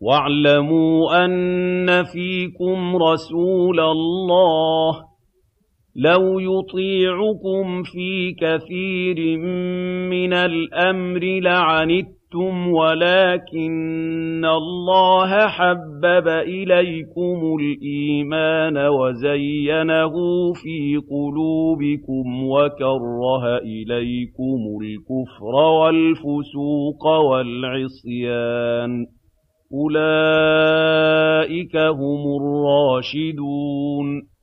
وَاعْلَمُوا أَنَّ فِيكُمْ رَسُولَ اللَّهِ ۚ لَوْ يُطِيعُكُمْ فِي كَثِيرٍ مِّنَ الْأَمْرِ لَعَنِتُّمْ وَلَٰكِنَّ اللَّهَ حَبَّبَ إِلَيْكُمُ الْإِيمَانَ وَزَيَّنَهُ فِي قُلُوبِكُمْ وَكَرَّهَ إِلَيْكُمُ الْكُفْرَ وَالْفُسُوقَ وَالْعِصْيَانَ ۚ. أُولَٰئِكَ هُمُ الرَّاشِدُونَ.